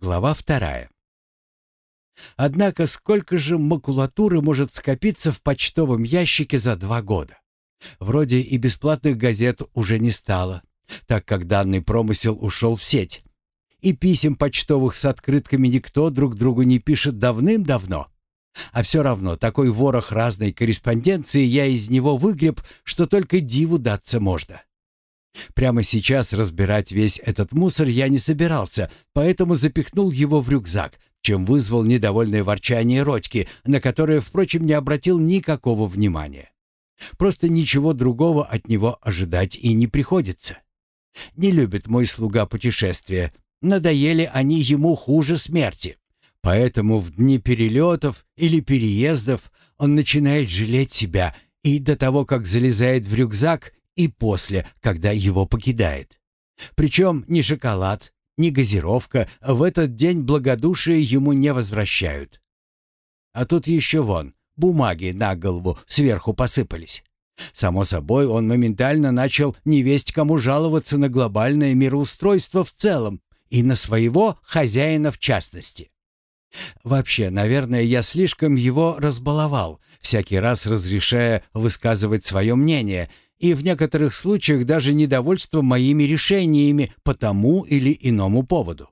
Глава вторая. Однако сколько же макулатуры может скопиться в почтовом ящике за два года? Вроде и бесплатных газет уже не стало, так как данный промысел ушел в сеть. И писем почтовых с открытками никто друг другу не пишет давным-давно. А все равно такой ворох разной корреспонденции я из него выгреб, что только диву даться можно. Прямо сейчас разбирать весь этот мусор я не собирался, поэтому запихнул его в рюкзак, чем вызвал недовольное ворчание Родьки, на которое, впрочем, не обратил никакого внимания. Просто ничего другого от него ожидать и не приходится. Не любит мой слуга путешествия, надоели они ему хуже смерти. Поэтому в дни перелетов или переездов он начинает жалеть себя и до того, как залезает в рюкзак, и после, когда его покидает. Причем ни шоколад, ни газировка в этот день благодушие ему не возвращают. А тут еще вон, бумаги на голову сверху посыпались. Само собой, он моментально начал невесть кому жаловаться на глобальное мироустройство в целом и на своего хозяина в частности. Вообще, наверное, я слишком его разбаловал, всякий раз разрешая высказывать свое мнение – и в некоторых случаях даже недовольство моими решениями по тому или иному поводу.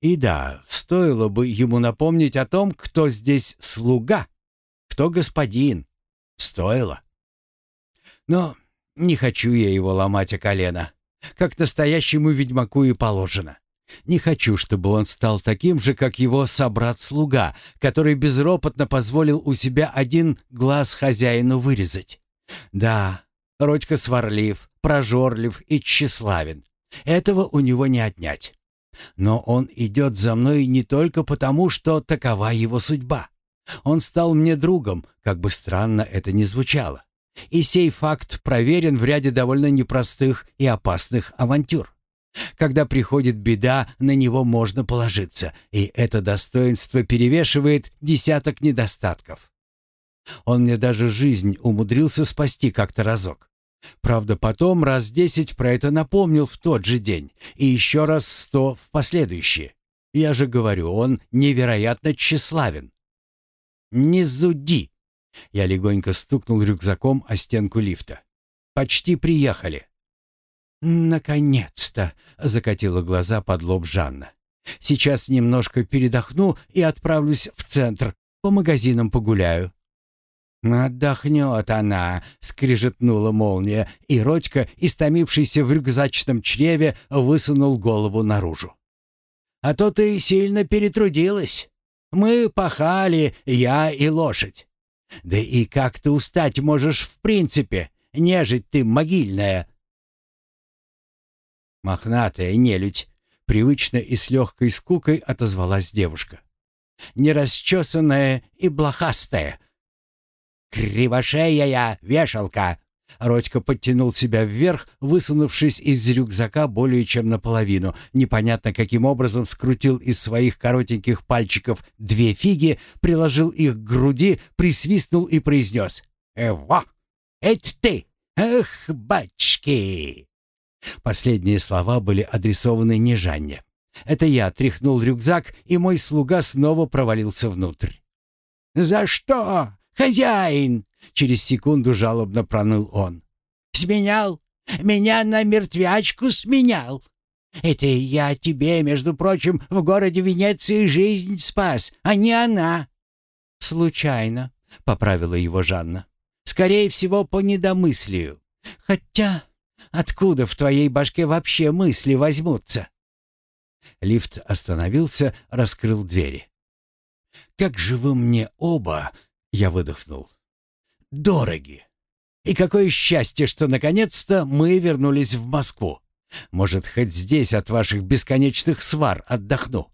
И да, стоило бы ему напомнить о том, кто здесь слуга, кто господин. Стоило. Но не хочу я его ломать о колено, как настоящему ведьмаку и положено. Не хочу, чтобы он стал таким же, как его собрат-слуга, который безропотно позволил у себя один глаз хозяину вырезать. Да, Родька сварлив, прожорлив и тщеславен. Этого у него не отнять. Но он идет за мной не только потому, что такова его судьба. Он стал мне другом, как бы странно это ни звучало. И сей факт проверен в ряде довольно непростых и опасных авантюр. Когда приходит беда, на него можно положиться, и это достоинство перевешивает десяток недостатков. Он мне даже жизнь умудрился спасти как-то разок. Правда, потом раз десять про это напомнил в тот же день и еще раз сто в последующие. Я же говорю, он невероятно тщеславен. «Не зуди!» Я легонько стукнул рюкзаком о стенку лифта. «Почти приехали». «Наконец-то!» — закатила глаза под лоб Жанна. «Сейчас немножко передохну и отправлюсь в центр. По магазинам погуляю. «Отдохнет она», — скрижетнула молния, и Родька, истомившийся в рюкзачном чреве, высунул голову наружу. «А то ты сильно перетрудилась. Мы пахали, я и лошадь. Да и как ты устать можешь в принципе, нежить ты могильная?» «Мохнатая нелюдь», — привычно и с легкой скукой отозвалась девушка. «Нерасчесанная и блохастая, «Кривошея вешалка!» Родька подтянул себя вверх, высунувшись из рюкзака более чем наполовину. Непонятно каким образом скрутил из своих коротеньких пальчиков две фиги, приложил их к груди, присвистнул и произнес. «Эво! Это ты! Эх, бачки!» Последние слова были адресованы не Жанне. Это я тряхнул рюкзак, и мой слуга снова провалился внутрь. «За что? «Хозяин!» — через секунду жалобно проныл он. «Сменял? Меня на мертвячку сменял. Это я тебе, между прочим, в городе Венеции жизнь спас, а не она». «Случайно», — поправила его Жанна. «Скорее всего, по недомыслию. Хотя, откуда в твоей башке вообще мысли возьмутся?» Лифт остановился, раскрыл двери. «Как же вы мне оба я выдохнул. «Дороги! И какое счастье, что наконец-то мы вернулись в Москву. Может, хоть здесь от ваших бесконечных свар отдохну».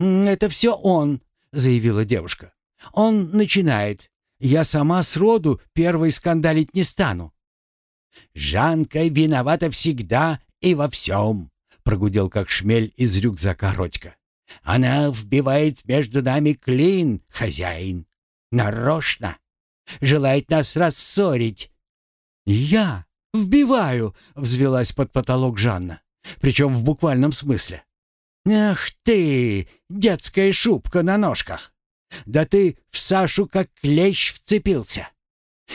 «Это все он», — заявила девушка. «Он начинает. Я сама сроду первой скандалить не стану». «Жанка виновата всегда и во всем», — прогудел как шмель из рюкзака Родька. «Она вбивает между нами клин, хозяин. Нарочно. Желает нас рассорить. Я вбиваю, взвелась под потолок Жанна. Причем в буквальном смысле. «Ах ты, детская шубка на ножках! Да ты в Сашу как клещ вцепился!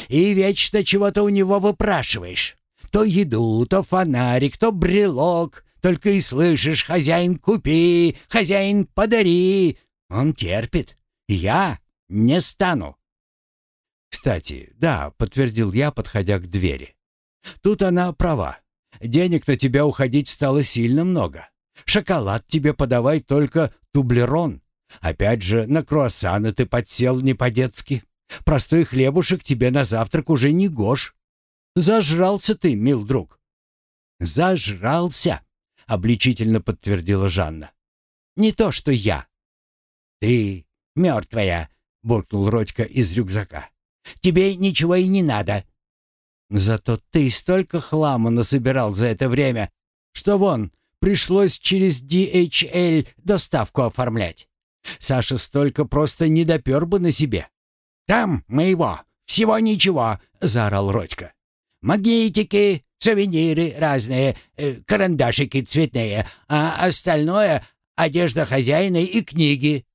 И вечно чего-то у него выпрашиваешь. То еду, то фонарик, то брелок. Только и слышишь, хозяин, купи, хозяин, подари. Он терпит. Я не стану. Кстати, да, подтвердил я, подходя к двери. Тут она права. Денег на тебя уходить стало сильно много. Шоколад тебе подавай только тублерон. Опять же, на круассаны ты подсел не по-детски. Простой хлебушек тебе на завтрак уже не гож. Зажрался ты, мил друг. Зажрался, обличительно подтвердила Жанна. Не то, что я. Ты мертвая, буркнул Родька из рюкзака. Тебе ничего и не надо. Зато ты столько хлама насобирал за это время, что вон, пришлось через DHL доставку оформлять. Саша столько просто не допер бы на себе. «Там моего! Всего ничего!» — заорал Родька. «Магнитики, сувениры разные, э, карандашики цветные, а остальное — одежда хозяина и книги.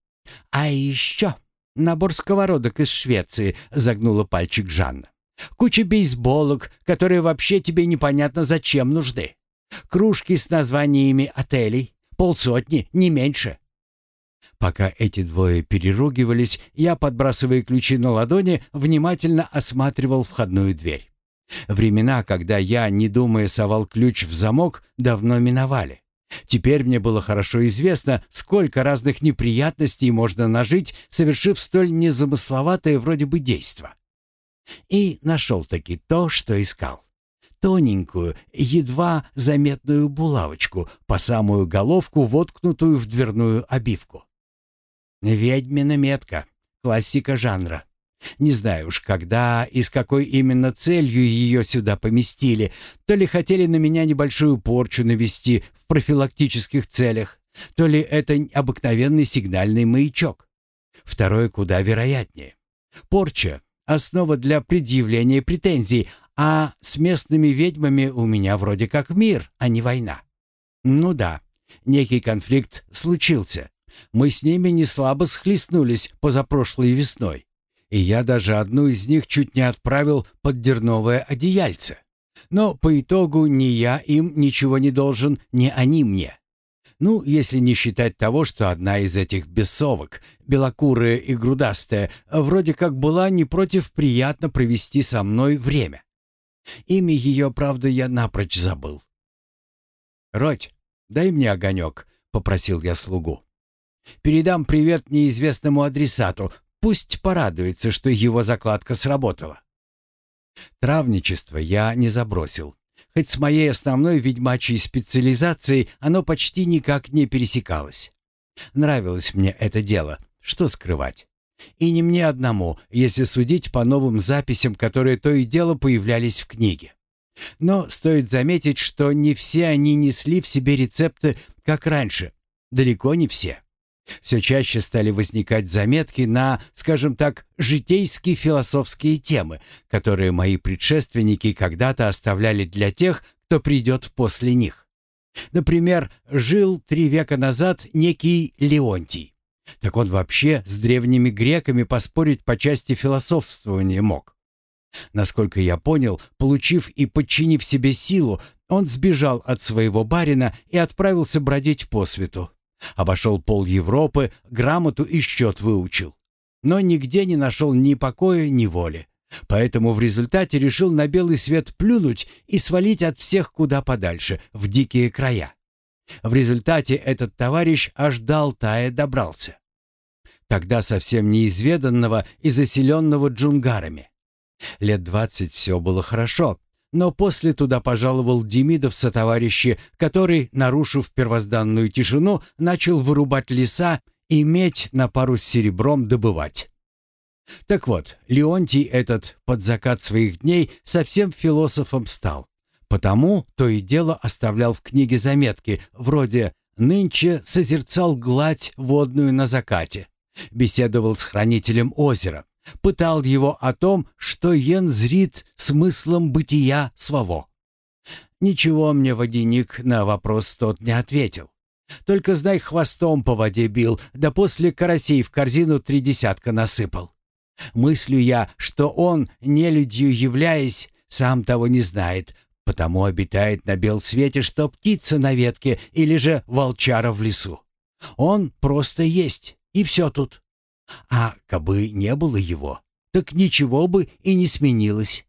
А еще набор сковородок из Швеции», — загнула пальчик Жанна. «Куча бейсболок, которые вообще тебе непонятно зачем нужны. Кружки с названиями отелей, полсотни, не меньше. Пока эти двое переругивались, я, подбрасывая ключи на ладони, внимательно осматривал входную дверь. Времена, когда я, не думая, совал ключ в замок, давно миновали. Теперь мне было хорошо известно, сколько разных неприятностей можно нажить, совершив столь незамысловатое вроде бы действо. И нашел-таки то, что искал. Тоненькую, едва заметную булавочку, по самую головку, воткнутую в дверную обивку. Ведьмина метка. Классика жанра. Не знаю уж, когда и с какой именно целью ее сюда поместили. То ли хотели на меня небольшую порчу навести в профилактических целях, то ли это обыкновенный сигнальный маячок. Второе куда вероятнее. Порча — основа для предъявления претензий, а с местными ведьмами у меня вроде как мир, а не война. Ну да, некий конфликт случился, мы с ними не слабо схлестнулись позапрошлой весной. И я даже одну из них чуть не отправил под дерновое одеяльце. Но по итогу ни я им ничего не должен, ни они мне. Ну, если не считать того, что одна из этих бесовок, белокурая и грудастая, вроде как была не против приятно провести со мной время. Имя ее, правда, я напрочь забыл. «Родь, дай мне огонек», — попросил я слугу. Передам привет неизвестному адресату. Пусть порадуется, что его закладка сработала. Травничество я не забросил. Хоть с моей основной ведьмачьей специализацией оно почти никак не пересекалось. Нравилось мне это дело, что скрывать. И не мне одному, если судить по новым записям, которые то и дело появлялись в книге. Но стоит заметить, что не все они несли в себе рецепты, как раньше. Далеко не все. Все чаще стали возникать заметки на, скажем так, житейские философские темы, которые мои предшественники когда-то оставляли для тех, кто придет после них. Например, жил три века назад некий Леонтий. Так он вообще с древними греками поспорить по части философствования мог. Насколько я понял, получив и подчинив себе силу, он сбежал от своего барина и отправился бродить по свету. Обошел пол Европы, грамоту и счет выучил. Но нигде не нашел ни покоя, ни воли. Поэтому в результате решил на белый свет плюнуть и свалить от всех куда подальше, в дикие края. В результате этот товарищ аж до Алтая добрался. Тогда совсем неизведанного и заселенного джунгарами. Лет двадцать все было хорошо, но после туда пожаловал Демидов со товарищи, который, нарушив первозданную тишину, начал вырубать леса и медь на пару с серебром добывать. Так вот, Леонтий этот под закат своих дней совсем философом стал. Потому то и дело оставлял в книге заметки, вроде «Нынче созерцал гладь водную на закате», беседовал с хранителем озера, пытал его о том, что Йен зрит смыслом бытия своего. Ничего мне водяник на вопрос тот не ответил. Только, знай, хвостом по воде бил, да после карасей в корзину три десятка насыпал. Мыслю я, что он, нелюдью являясь, сам того не знает, потому обитает на бел свете, что птица на ветке или же волчара в лесу. Он просто есть, и все тут. А кабы не было его, так ничего бы и не сменилось.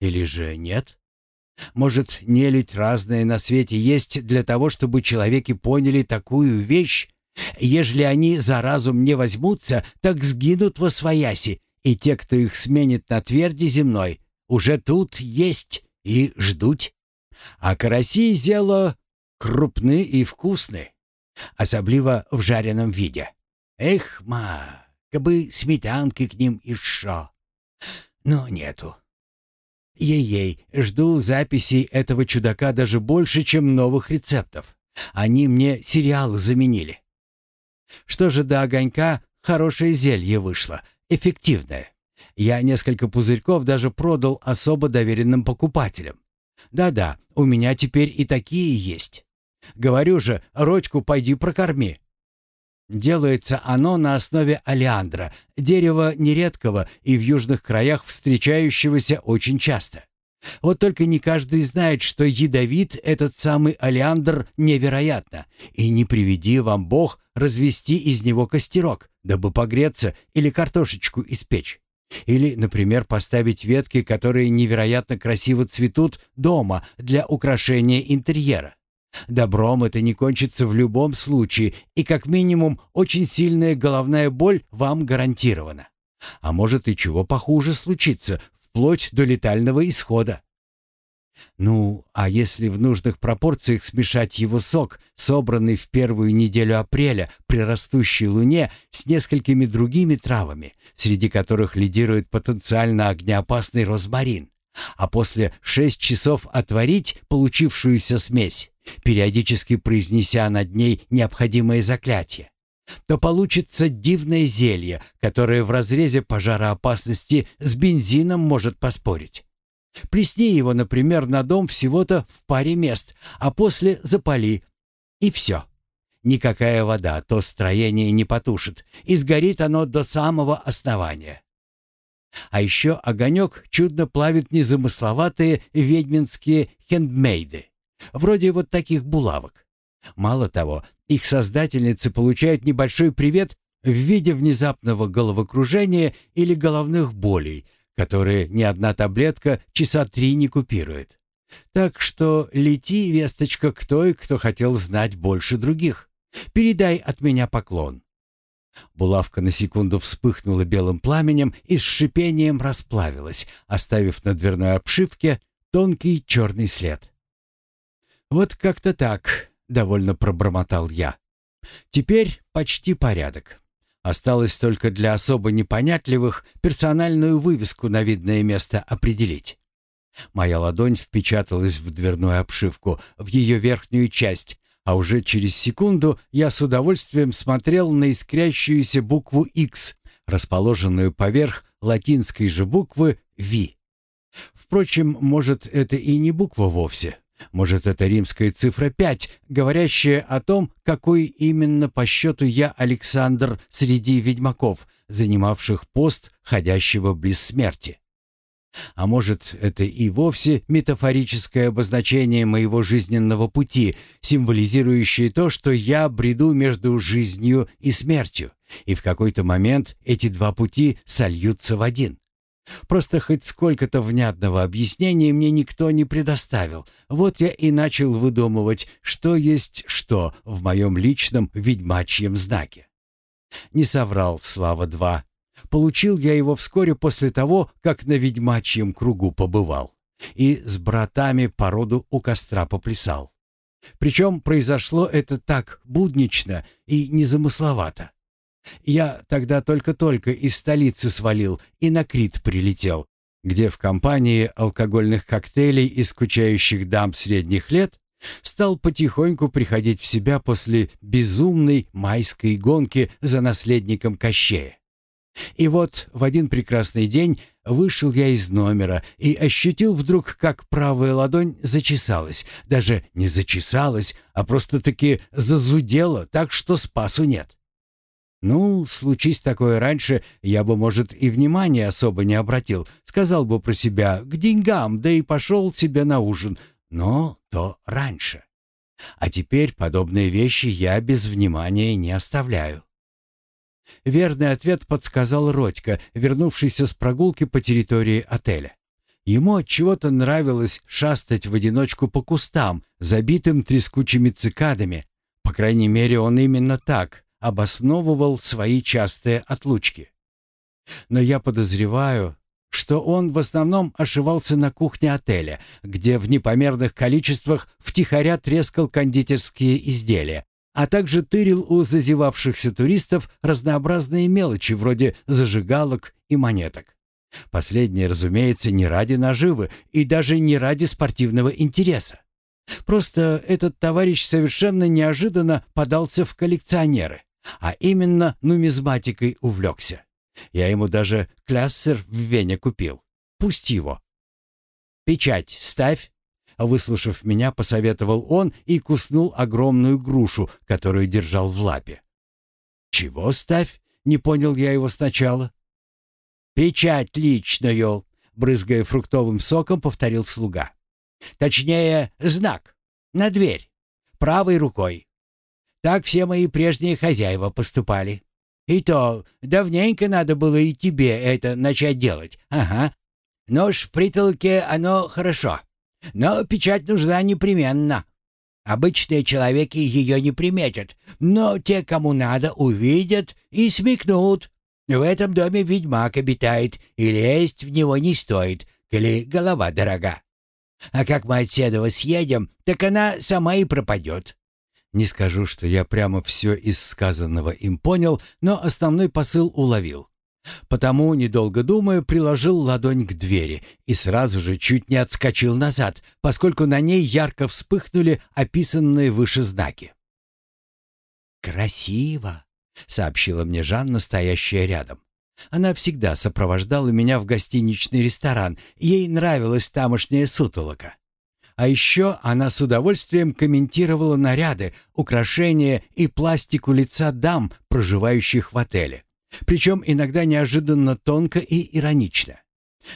Или же нет? Может, нелюдь разная на свете есть для того, чтобы человеки поняли такую вещь? Ежели они за разум не возьмутся, так сгинут во свояси, и те, кто их сменит на тверди земной, уже тут есть и ждут. А караси зело крупны и вкусны, особливо в жареном виде. Эх, ма, кабы сметанки к ним и шо. Но нету. Ей-ей, жду записей этого чудака даже больше, чем новых рецептов. Они мне сериалы заменили. Что же до огонька, хорошее зелье вышло, эффективное. Я несколько пузырьков даже продал особо доверенным покупателям. Да-да, у меня теперь и такие есть. Говорю же, рочку пойди прокорми. Делается оно на основе алиандра, дерева нередкого и в южных краях встречающегося очень часто. Вот только не каждый знает, что ядовит этот самый алиандр невероятно, и не приведи вам Бог развести из него костерок, дабы погреться или картошечку испечь. Или, например, поставить ветки, которые невероятно красиво цветут дома для украшения интерьера. Добром это не кончится в любом случае, и как минимум очень сильная головная боль вам гарантирована. А может и чего похуже случиться, вплоть до летального исхода. Ну, а если в нужных пропорциях смешать его сок, собранный в первую неделю апреля при растущей луне, с несколькими другими травами, среди которых лидирует потенциально огнеопасный розмарин, а после шесть часов отварить получившуюся смесь, периодически произнеся над ней необходимое заклятие, то получится дивное зелье, которое в разрезе пожароопасности с бензином может поспорить. Плесни его, например, на дом всего-то в паре мест, а после запали, и все. Никакая вода то строение не потушит, и сгорит оно до самого основания. А еще огонек чудно плавит незамысловатые ведьминские хендмейды. Вроде вот таких булавок. Мало того, их создательницы получают небольшой привет в виде внезапного головокружения или головных болей, которые ни одна таблетка часа три не купирует. Так что лети, весточка, к той, кто хотел знать больше других. Передай от меня поклон. Булавка на секунду вспыхнула белым пламенем и с шипением расплавилась, оставив на дверной обшивке тонкий черный след. «Вот как-то так», — довольно пробормотал я. «Теперь почти порядок. Осталось только для особо непонятливых персональную вывеску на видное место определить». Моя ладонь впечаталась в дверную обшивку, в ее верхнюю часть, а уже через секунду я с удовольствием смотрел на искрящуюся букву X, расположенную поверх латинской же буквы V. Впрочем, может, это и не буква вовсе. Может, это римская цифра 5, говорящая о том, какой именно по счету я Александр среди ведьмаков, занимавших пост ходящего близ смерти. А может, это и вовсе метафорическое обозначение моего жизненного пути, символизирующее то, что я бреду между жизнью и смертью, и в какой-то момент эти два пути сольются в один. Просто хоть сколько-то внятного объяснения мне никто не предоставил. Вот я и начал выдумывать, что есть что в моем личном ведьмачьем знаке. Не соврал, слава два. Получил я его вскоре после того, как на ведьмачьем кругу побывал. И с братами по роду у костра поплясал. Причем произошло это так буднично и незамысловато. Я тогда только-только из столицы свалил и на Крит прилетел, где в компании алкогольных коктейлей и скучающих дам средних лет стал потихоньку приходить в себя после безумной майской гонки за наследником Кощея. И вот в один прекрасный день вышел я из номера и ощутил вдруг, как правая ладонь зачесалась. Даже не зачесалась, а просто-таки зазудела, так что спасу нет. Ну, случись такое раньше, я бы, может, и внимания особо не обратил. Сказал бы про себя «к деньгам», да и пошел себе на ужин. Но то раньше. А теперь подобные вещи я без внимания не оставляю. Верный ответ подсказал Родька, вернувшийся с прогулки по территории отеля. Ему от чего-то нравилось шастать в одиночку по кустам, забитым трескучими цикадами. По крайней мере, он именно так обосновывал свои частые отлучки. Но я подозреваю, что он в основном ошивался на кухне отеля, где в непомерных количествах втихаря трескал кондитерские изделия, а также тырил у зазевавшихся туристов разнообразные мелочи вроде зажигалок и монеток. Последнее, разумеется, не ради наживы и даже не ради спортивного интереса. Просто этот товарищ совершенно неожиданно подался в коллекционеры, а именно нумизматикой увлекся. Я ему даже кляссер в Вене купил. Пусть его. «Печать ставь», Выслушав меня, посоветовал он и куснул огромную грушу, которую держал в лапе. «Чего ставь?» — не понял я его сначала. «Печать личную», — брызгая фруктовым соком, повторил слуга. «Точнее, знак. На дверь. Правой рукой. Так все мои прежние хозяева поступали. И то давненько надо было и тебе это начать делать. Ага. Нож в притолке, оно хорошо. Но печать нужна непременно. Обычные человеки ее не приметят, но те, кому надо, увидят и смекнут. В этом доме ведьмак обитает, и лезть в него не стоит, коли голова дорога. А как мы от Седова съедем, так она сама и пропадет. Не скажу, что я прямо все из сказанного им понял, но основной посыл уловил. Потому, недолго думая, приложил ладонь к двери и сразу же чуть не отскочил назад, поскольку на ней ярко вспыхнули описанные выше знаки. «Красиво!» — сообщила мне Жанна, стоящая рядом. Она всегда сопровождала меня в гостиничный ресторан, ей нравилась тамошняя сутолока. А еще она с удовольствием комментировала наряды, украшения и пластику лица дам, проживающих в отеле. Причем иногда неожиданно тонко и иронично.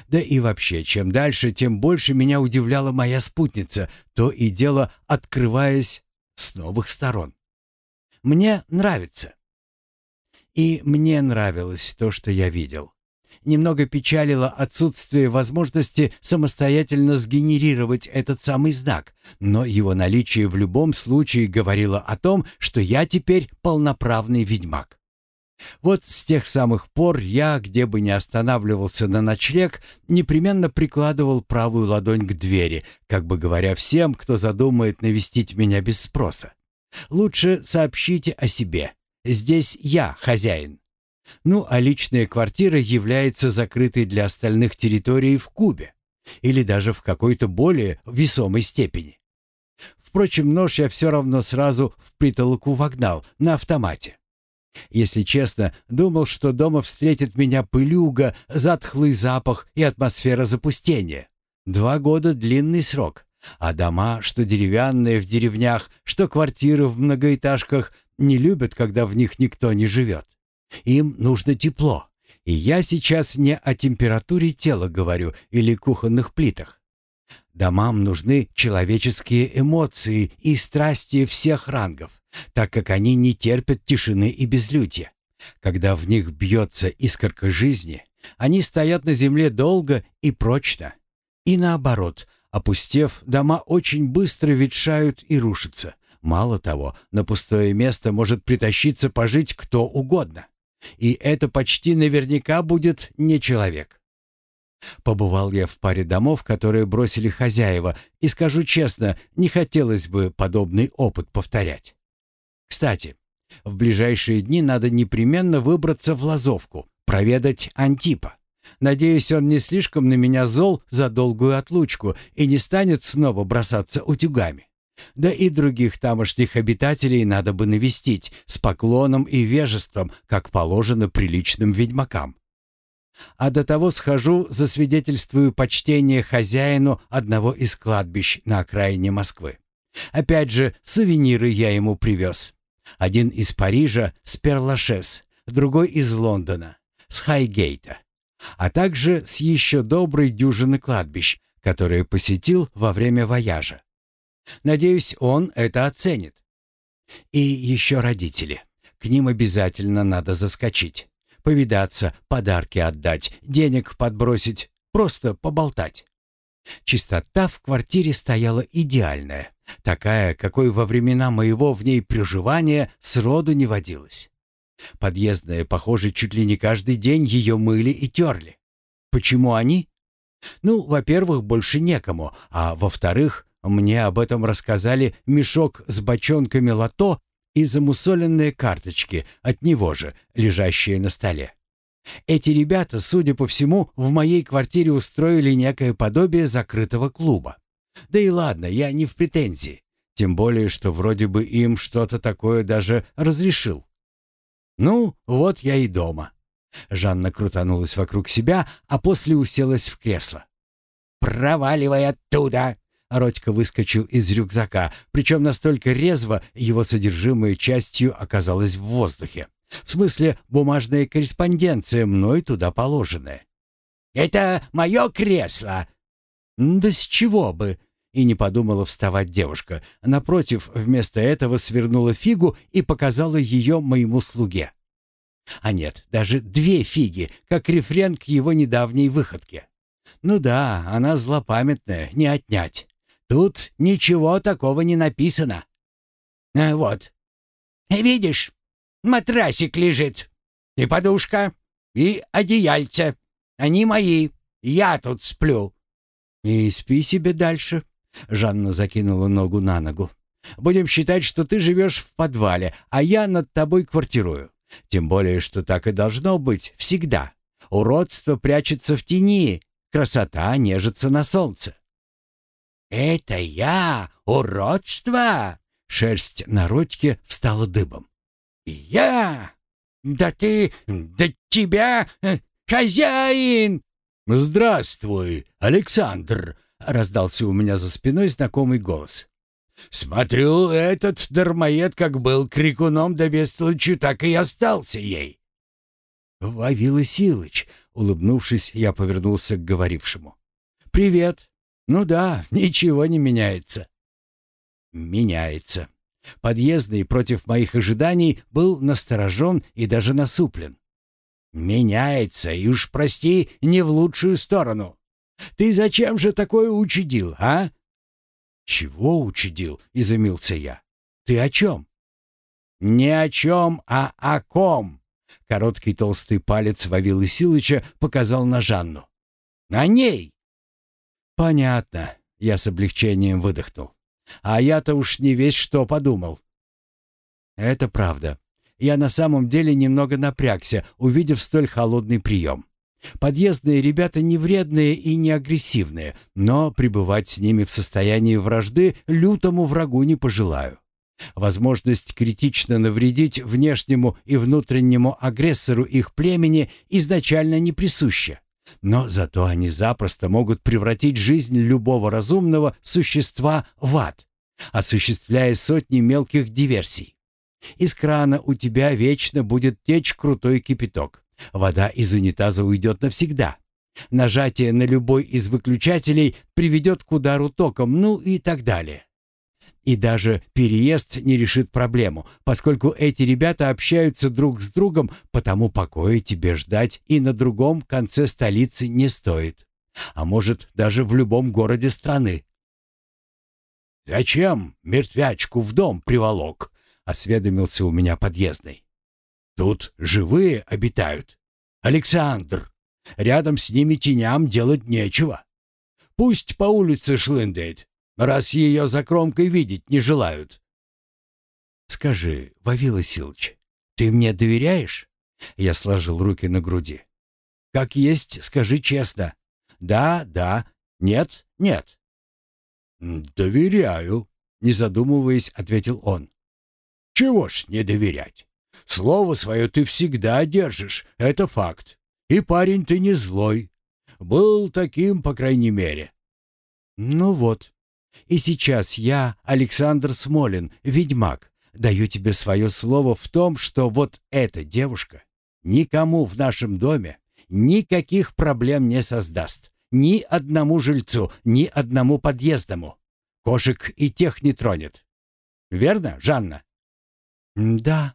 Да и вообще, чем дальше, тем больше меня удивляла моя спутница, то и дело открываясь с новых сторон. Мне нравится. И мне нравилось то, что я видел. Немного печалило отсутствие возможности самостоятельно сгенерировать этот самый знак, но его наличие в любом случае говорило о том, что я теперь полноправный ведьмак. Вот с тех самых пор я, где бы ни останавливался на ночлег, непременно прикладывал правую ладонь к двери, как бы говоря всем, кто задумает навестить меня без спроса. Лучше сообщите о себе. Здесь я хозяин. Ну, а личная квартира является закрытой для остальных территорий в Кубе. Или даже в какой-то более весомой степени. Впрочем, нож я все равно сразу в притолоку вогнал на автомате. Если честно, думал, что дома встретит меня пылюга, затхлый запах и атмосфера запустения. Два года — длинный срок. А дома, что деревянные в деревнях, что квартиры в многоэтажках, не любят, когда в них никто не живет. Им нужно тепло. И я сейчас не о температуре тела говорю или кухонных плитах. Домам нужны человеческие эмоции и страсти всех рангов, так как они не терпят тишины и безлюдья. Когда в них бьется искорка жизни, они стоят на земле долго и прочно. И наоборот, опустев, дома очень быстро ветшают и рушатся. Мало того, на пустое место может притащиться пожить кто угодно. И это почти наверняка будет не человек. Побывал я в паре домов, которые бросили хозяева, и скажу честно, не хотелось бы подобный опыт повторять. Кстати, в ближайшие дни надо непременно выбраться в Лазовку, проведать Антипа. Надеюсь, он не слишком на меня зол за долгую отлучку и не станет снова бросаться утюгами. Да и других тамошних обитателей надо бы навестить с поклоном и вежеством, как положено приличным ведьмакам. А до того схожу, засвидетельствую почтение хозяину одного из кладбищ на окраине Москвы. Опять же, сувениры я ему привез. Один из Парижа с Перлашес, другой из Лондона, с Хайгейта, а также с еще доброй дюжины кладбищ, которые посетил во время вояжа. Надеюсь, он это оценит. И еще родители. К ним обязательно надо заскочить. Повидаться, подарки отдать, денег подбросить, просто поболтать. Чистота в квартире стояла идеальная, такая, какой во времена моего в ней проживания сроду не водилось. Подъездные, похоже, чуть ли не каждый день ее мыли и терли. Почему они? Ну, во-первых, больше некому, а во-вторых, мне об этом рассказали мешок с бочонками лото и замусоленные карточки от него же, лежащие на столе. Эти ребята, судя по всему, в моей квартире устроили некое подобие закрытого клуба. Да и ладно, я не в претензии. Тем более, что вроде бы им что-то такое даже разрешил. Ну, вот я и дома. Жанна крутанулась вокруг себя, а после уселась в кресло. «Проваливай оттуда!» Родька выскочил из рюкзака, причем настолько резво его содержимое частью оказалось в воздухе. В смысле, бумажная корреспонденция, мной туда положенная. «Это мое кресло!» «Да с чего бы?» И не подумала вставать девушка. Напротив, вместо этого свернула фигу и показала ее моему слуге. А нет, даже две фиги, как рефрен к его недавней выходке. Ну да, она злопамятная, не отнять. Тут ничего такого не написано. А вот. Видишь, матрасик лежит. И подушка, и одеяльце. Они мои. Я тут сплю. И спи себе дальше. Жанна закинула ногу на ногу. Будем считать, что ты живешь в подвале, а я над тобой квартирую. Тем более, что так и должно быть всегда. Уродство прячется в тени, красота нежится на солнце. «Это я? Уродство?» Шерсть на ротике встала дыбом. «Я? Да ты... Да тебя... Э, хозяин!» «Здравствуй, Александр!» — раздался у меня за спиной знакомый голос. «Смотрю, этот дармоед как был крикуном да бестолочью, так и остался ей». «Вавила Силыч!» — улыбнувшись, я повернулся к говорившему. «Привет! Ну да, ничего не меняется. Меняется. Подъездный против моих ожиданий был насторожен и даже насуплен. Меняется, и уж прости, не в лучшую сторону. Ты зачем же такое учудил, а? Чего учудил? Изумился я. Ты о чем? Не о чем, а о ком. Короткий толстый палец Вавилы Силыча показал на Жанну. На ней. «Понятно», — я с облегчением выдохнул. «А я-то уж не весь что подумал». «Это правда. Я на самом деле немного напрягся, увидев столь холодный прием. Подъездные ребята не вредные и не агрессивные, но пребывать с ними в состоянии вражды лютому врагу не пожелаю. Возможность критично навредить внешнему и внутреннему агрессору их племени изначально не присуща. Но зато они запросто могут превратить жизнь любого разумного существа в ад, осуществляя сотни мелких диверсий. Из крана у тебя вечно будет течь крутой кипяток. Вода из унитаза уйдет навсегда. Нажатие на любой из выключателей приведет к удару током, ну и так далее. И даже переезд не решит проблему, поскольку эти ребята общаются друг с другом, потому покоя тебе ждать и на другом конце столицы не стоит. А может, даже в любом городе страны. «Зачем мертвячку в дом приволок?» — осведомился у меня подъездный. «Тут живые обитают. Александр, рядом с ними теням делать нечего. Пусть по улице шлындает, раз ее за кромкой видеть не желают. «Скажи, Вавила Силыч, ты мне доверяешь?» Я сложил руки на груди. «Как есть, скажи честно. Да, да, нет, нет». «Доверяю», — не задумываясь, ответил он. «Чего ж не доверять? Слово свое ты всегда держишь, это факт. И парень ты не злой. Был таким, по крайней мере». «Ну вот. И сейчас я, Александр Смолин, ведьмак, даю тебе свое слово в том, что вот эта девушка никому в нашем доме никаких проблем не создаст. Ни одному жильцу, ни одному подъездному. Кошек и тех не тронет. Верно, Жанна? Да.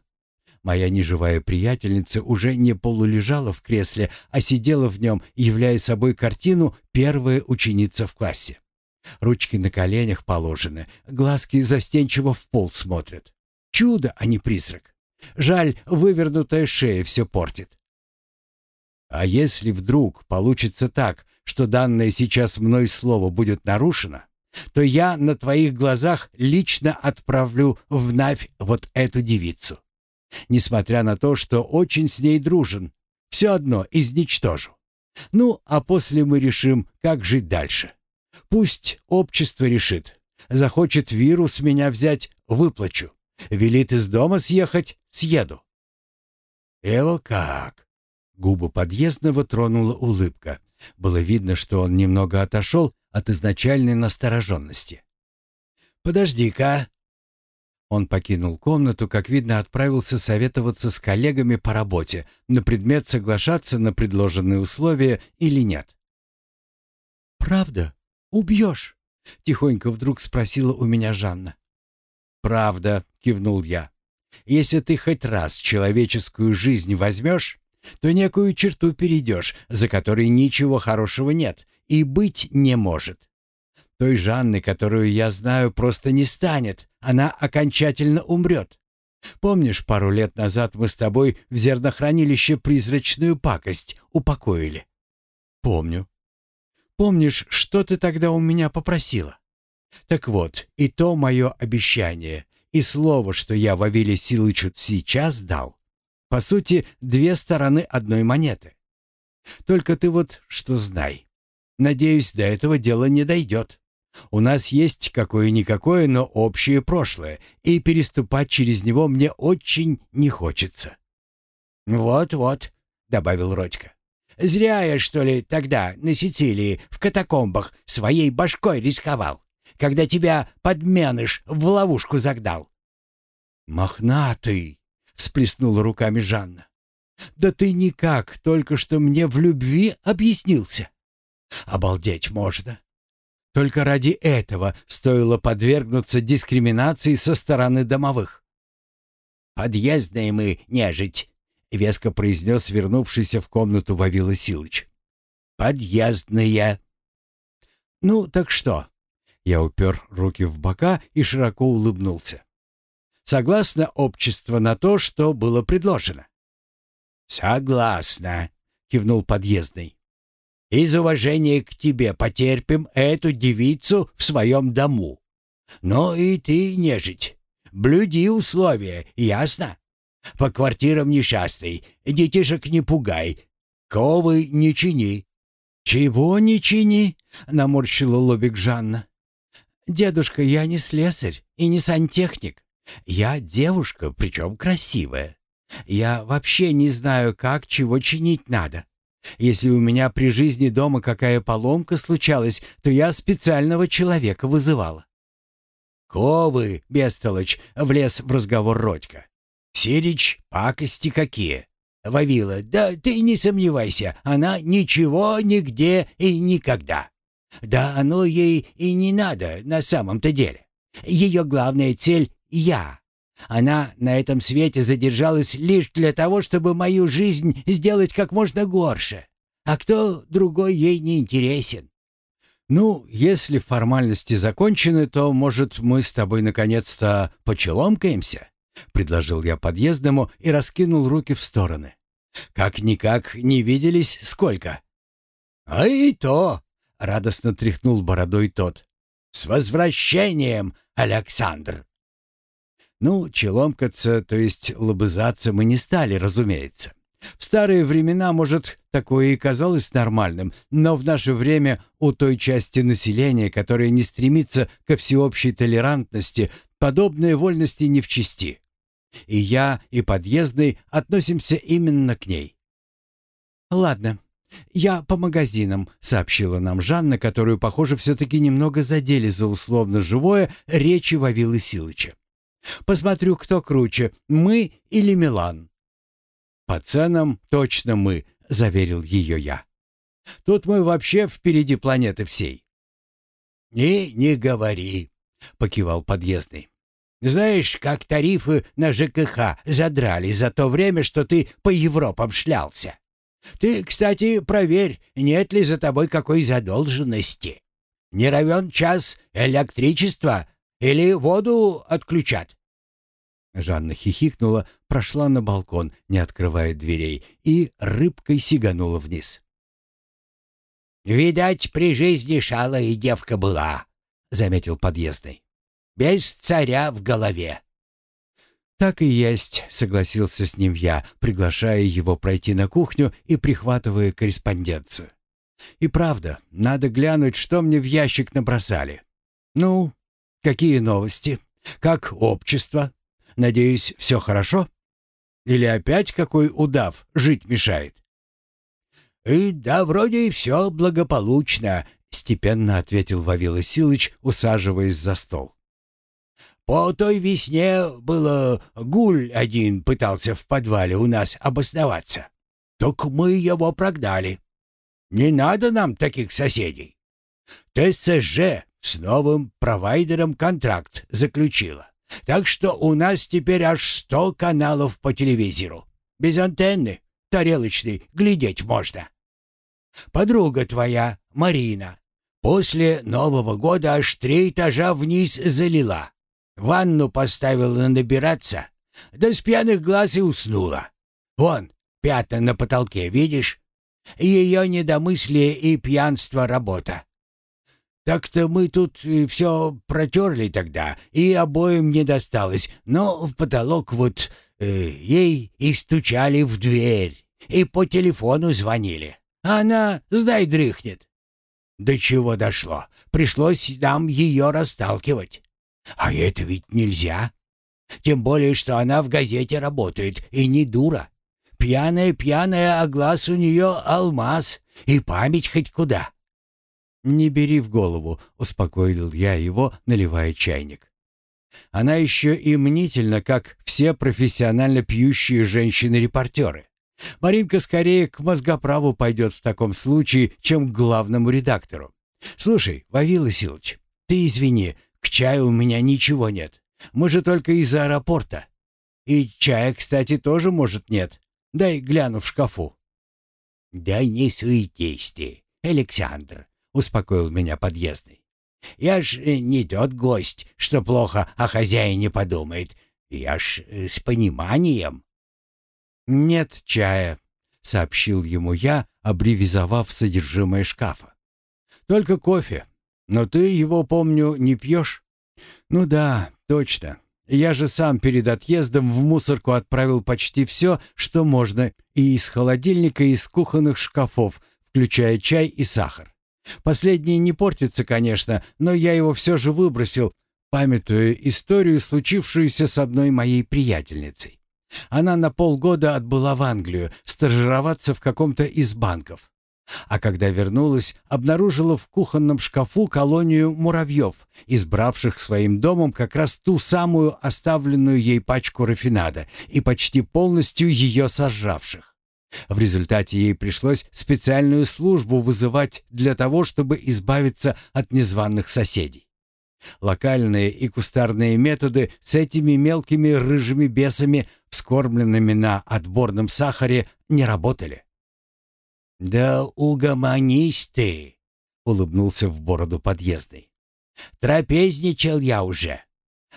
Моя неживая приятельница уже не полулежала в кресле, а сидела в нем, являя собой картину «Первая ученица в классе». Ручки на коленях положены, глазки застенчиво в пол смотрят. Чудо, а не призрак. Жаль, вывернутая шея все портит. А если вдруг получится так, что данное сейчас мной слово будет нарушено, то я на твоих глазах лично отправлю в Навь вот эту девицу. Несмотря на то, что очень с ней дружен, все одно изничтожу. Ну, а после мы решим, как жить дальше. Пусть общество решит. Захочет вирус меня взять — выплачу. Велит из дома съехать — съеду. «Эво как!» Губы подъездного тронула улыбка. Было видно, что он немного отошел от изначальной настороженности. «Подожди-ка!» Он покинул комнату, как видно, отправился советоваться с коллегами по работе на предмет соглашаться на предложенные условия или нет. «Правда? Убьешь?» — тихонько вдруг спросила у меня Жанна. «Правда», — кивнул я. «Если ты хоть раз человеческую жизнь возьмешь, то некую черту перейдешь, за которой ничего хорошего нет и быть не может. Той Жанны, которую я знаю, просто не станет, она окончательно умрет. Помнишь, пару лет назад мы с тобой в зернохранилище призрачную пакость упокоили? Помню. Помнишь, что ты тогда у меня попросила? Так вот, и то мое обещание, и слово, что я Вавиле Силычу сейчас дал, по сути, две стороны одной монеты. Только ты вот что знай. Надеюсь, до этого дела не дойдет. У нас есть какое-никакое, но общее прошлое, и переступать через него мне очень не хочется». «Вот-вот», — добавил Родька. «Зря я, что ли, тогда на Сицилии в катакомбах своей башкой рисковал, когда тебя подменыш в ловушку загнал». «Мохнатый!» всплеснула руками Жанна. «Да ты никак только что мне в любви объяснился. Обалдеть можно. Только ради этого стоило подвергнуться дискриминации со стороны домовых». «Подъездные мы, нежить», — веско произнес вернувшийся в комнату Вавила Силыч. «Подъездные». «Ну, так что?» Я упер руки в бока и широко улыбнулся. Согласно общество на то, что было предложено. Согласна, кивнул подъездный. Из уважения к тебе потерпим эту девицу в своем дому. Но и ты, нежить, блюди условия, ясно? По квартирам не шастай, детишек не пугай, ковы не чини». «Чего не чини?» — наморщила лобик Жанна. «Дедушка, я не слесарь и не сантехник. Я девушка, причем красивая. Я вообще не знаю, как чего чинить надо. Если у меня при жизни дома какая поломка случалась, то я специального человека вызывала. «Ковы, бестолочь!» — влез в разговор Родька. «Сирич, пакости какие!» Вавила, да ты не сомневайся, она ничего, нигде и никогда. Да оно ей и не надо на самом-то деле. Ее главная цель я. Она на этом свете задержалась лишь для того, чтобы мою жизнь сделать как можно горше. А кто другой ей не интересен. Ну, если формальности закончены, то, может, мы с тобой наконец-то почеломкаемся? Предложил я подъездному и раскинул руки в стороны. Как-никак не виделись сколько? А и то, радостно тряхнул бородой тот. С возвращением, Александр. Ну, челомкаться, то есть лобызаться мы не стали, разумеется. В старые времена, может, такое и казалось нормальным, но в наше время у той части населения, которая не стремится ко всеобщей толерантности, подобные вольности не в чести. И я, и подъездный относимся именно к ней. «Ладно, я по магазинам», — сообщила нам Жанна, которую, похоже, все-таки немного задели за условно живое речи Вавилы Силыча. «Посмотрю, кто круче, мы или Милан». «По ценам точно мы», — заверил ее я. «Тут мы вообще впереди планеты всей». «И не говори», — покивал подъездный. «Знаешь, как тарифы на ЖКХ задрали за то время, что ты по Европам шлялся. Ты, кстати, проверь, нет ли за тобой какой задолженности. Не равен час электричество или воду отключат». Жанна хихикнула, прошла на балкон, не открывая дверей, и рыбкой сиганула вниз. «Видать, при жизни шалая девка была», — заметил подъездный. «Без царя в голове». «Так и есть», — согласился с ним я, приглашая его пройти на кухню и прихватывая корреспонденцию. «И правда, надо глянуть, что мне в ящик набросали. Ну, какие новости? Как общество? Надеюсь, все хорошо? Или опять какой удав жить мешает?» «И да, вроде и все благополучно», — степенно ответил Вавила Силыч, усаживаясь за стол. По той весне было гуль один пытался в подвале у нас обосноваться. Так мы его прогнали. Не надо нам таких соседей. ТСЖ с новым провайдером контракт заключила. Так что у нас теперь аж сто каналов по телевизору. Без антенны, тарелочной, глядеть можно. Подруга твоя, Марина, после Нового года аж три этажа вниз залила. Ванну поставила набираться, да с пьяных глаз и уснула. Вон, пятна на потолке, видишь? Ее недомыслие и пьянство работа. Так-то мы тут все протерли тогда, и обоим не досталось, но в потолок вот э, ей и стучали в дверь, и по телефону звонили. Она, знай, дрыхнет. До чего дошло? Пришлось нам ее расталкивать. А это ведь нельзя. Тем более, что она в газете работает, и не дура. Пьяная-пьяная, а глаз у нее алмаз, и память хоть куда. «Не бери в голову», — успокоил я его, наливая чайник. «Она еще и мнительна, как все профессионально пьющие женщины-репортеры. Маринка скорее к мозгоправу пойдет в таком случае, чем к главному редактору. Слушай, Вавила Силыч, ты извини, к чаю у меня ничего нет. Мы же только из аэропорта. И чая, кстати, тоже, может, нет. Дай гляну в шкафу». «Да не суетись ты, Александр», — успокоил меня подъездный. «Я ж э, не тот гость, что плохо о хозяине подумает. Я ж э, с пониманием». «Нет чая», — сообщил ему я, обревизовав содержимое шкафа. «Только кофе. Но ты его, помню, не пьешь?» «Ну да, точно. Я же сам перед отъездом в мусорку отправил почти все, что можно, и из холодильника, и из кухонных шкафов, включая чай и сахар. Последний не портится, конечно, но я его все же выбросил, памятуя историю, случившуюся с одной моей приятельницей. Она на полгода отбыла в Англию стажироваться в каком-то из банков. А когда вернулась, обнаружила в кухонном шкафу колонию муравьев, избравших своим домом как раз ту самую оставленную ей пачку рафинада и почти полностью ее сожравших. В результате ей пришлось специальную службу вызывать для того, чтобы избавиться от незваных соседей. Локальные и кустарные методы с этими мелкими рыжими бесами, вскормленными на отборном сахаре, не работали. «Да угомонись ты!» — улыбнулся в бороду подъездный. «Трапезничал я уже.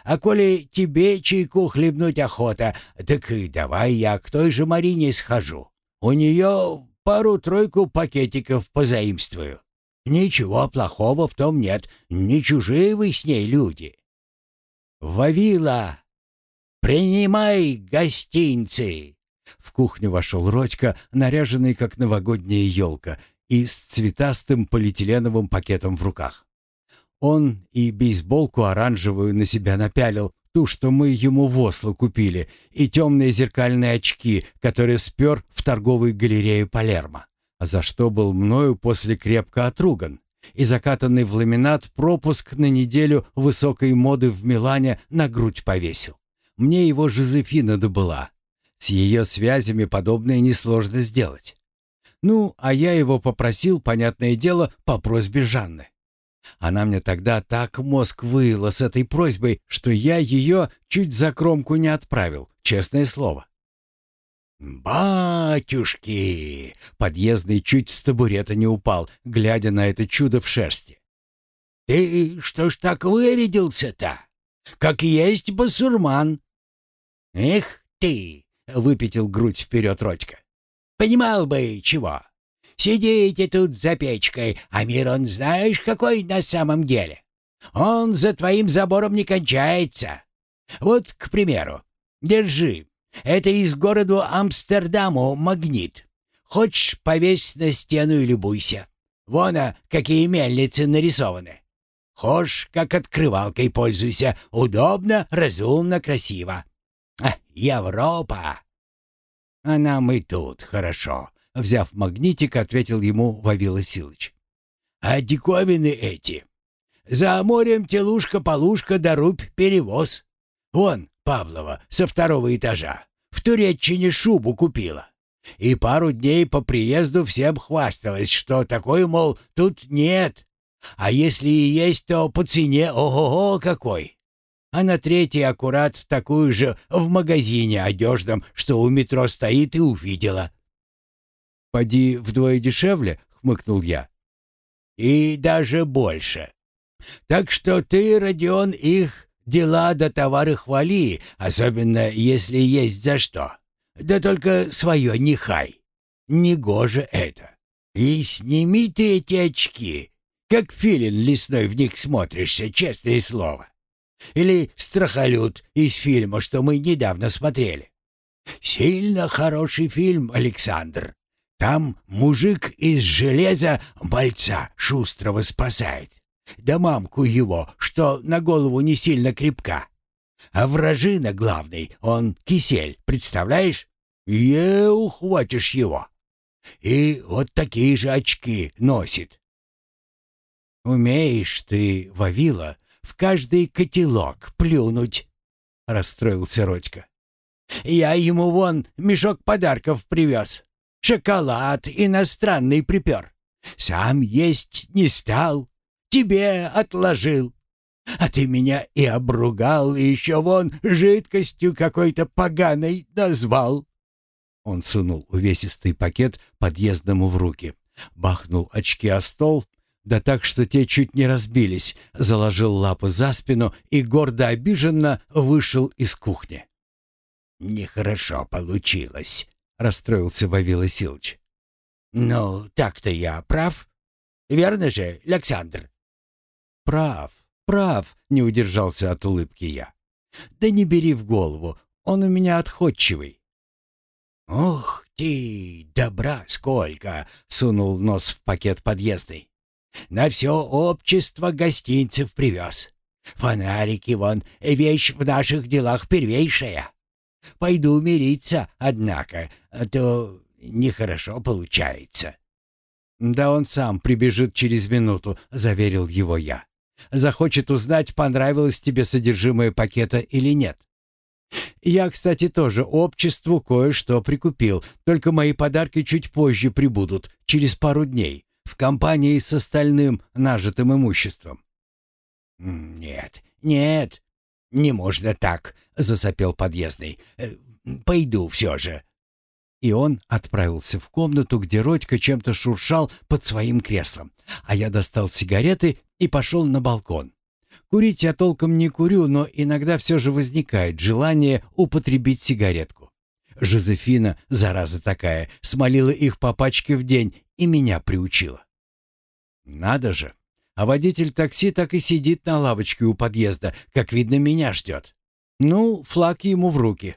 А коли тебе чайку хлебнуть охота, так и давай я к той же Марине схожу. У нее пару-тройку пакетиков позаимствую. Ничего плохого в том нет, не чужие вы с ней люди». «Вавила, принимай гостинцы!» В кухню вошел Родька, наряженный как новогодняя елка, и с цветастым полиэтиленовым пакетом в руках. Он и бейсболку оранжевую на себя напялил, ту, что мы ему в Осло купили, и темные зеркальные очки, которые спер в торговой галерее Палермо, за что был мною после крепко отруган, и закатанный в ламинат пропуск на неделю высокой моды в Милане на грудь повесил. Мне его Жозефина добыла. С ее связями подобное несложно сделать. Ну, а я его попросил, понятное дело, по просьбе Жанны. Она мне тогда так мозг выила с этой просьбой, что я ее чуть за кромку не отправил, честное слово. «Батюшки!» — подъездный чуть с табурета не упал, глядя на это чудо в шерсти. «Ты что ж так вырядился-то? Как есть басурман!» «Эх ты!» — выпятил грудь вперед Родька. «Понимал бы, чего. Сидите тут за печкой, а мир он знаешь какой на самом деле. Он за твоим забором не кончается. Вот, к примеру, держи. Это из города Амстердаму магнит. Хочешь, повесь на стену и любуйся. Вон, а, какие мельницы нарисованы. Хошь, как открывалкой пользуйся. Удобно, разумно, красиво. Европа! А нам и тут хорошо. Взяв магнитик, ответил ему Вавила Силыч. «А диковины эти? За морем телушка-полушка да рубь перевоз. Вон, Павлова, со второго этажа. В Туреччине шубу купила. И пару дней по приезду всем хвасталась, что такой, мол, тут нет. А если и есть, то по цене ого-го какой. А на третий аккурат такую же в магазине одеждом, что у метро стоит и увидела. «Поди вдвое дешевле?» — хмыкнул я. «И даже больше. Так что ты, Родион, их дела до товары хвали, особенно если есть за что. Да только свое не хай. Негоже это. И сними ты эти очки, как филин лесной в них смотришься, честное слово. Или страхолюд из фильма, что мы недавно смотрели. Сильно хороший фильм, Александр. Там мужик из железа мальца шустрого спасает. Да мамку его, что на голову не сильно крепка. А вражина главный, он кисель, представляешь? Е, ухватишь его. И вот такие же очки носит. «Умеешь ты, Вавила, в каждый котелок плюнуть», — расстроился Родька. «Я ему вон мешок подарков привез. Шоколад иностранный припер. Сам есть не стал, тебе отложил. А ты меня и обругал, и еще вон жидкостью какой-то поганой назвал». Он сунул увесистый пакет подъездному в руки, бахнул очки о стол, да так, что те чуть не разбились, заложил лапы за спину и гордо обиженно вышел из кухни. «Нехорошо получилось», расстроился Вавила Силыч. «Ну, так-то я прав. Верно же, Александр?» «Прав, прав», — не удержался от улыбки я. «Да не бери в голову, он у меня отходчивый». «Ух ты, добра сколько!» — сунул нос в пакет подъездный. «На все общество гостинцев привез. Фонарики вон, вещь в наших делах первейшая. Пойду мириться, однако, а то нехорошо получается». «Да он сам прибежит через минуту», — заверил его я. «Захочет узнать, понравилось тебе содержимое пакета или нет». «Я, кстати, тоже обществу кое-что прикупил, только мои подарки чуть позже прибудут, через пару дней, в компании с остальным нажитым имуществом». «Нет, нет, не можно так», — засопел подъездный. «Э, «Пойду все же». И он отправился в комнату, где Родька чем-то шуршал под своим креслом, а я достал сигареты и пошел на балкон. Курить я толком не курю, но иногда все же возникает желание употребить сигаретку. Жозефина, зараза такая, смолила их по пачке в день и меня приучила. Надо же, а водитель такси так и сидит на лавочке у подъезда, как видно, меня ждет. Ну, флаг ему в руки.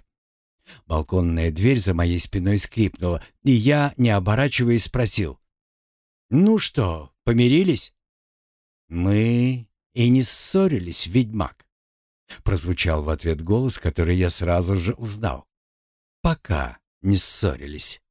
Балконная дверь за моей спиной скрипнула, и я, не оборачиваясь, спросил. «Ну что, помирились?» «Мы и не ссорились, ведьмак», — прозвучал в ответ голос, который я сразу же узнал. «Пока не ссорились».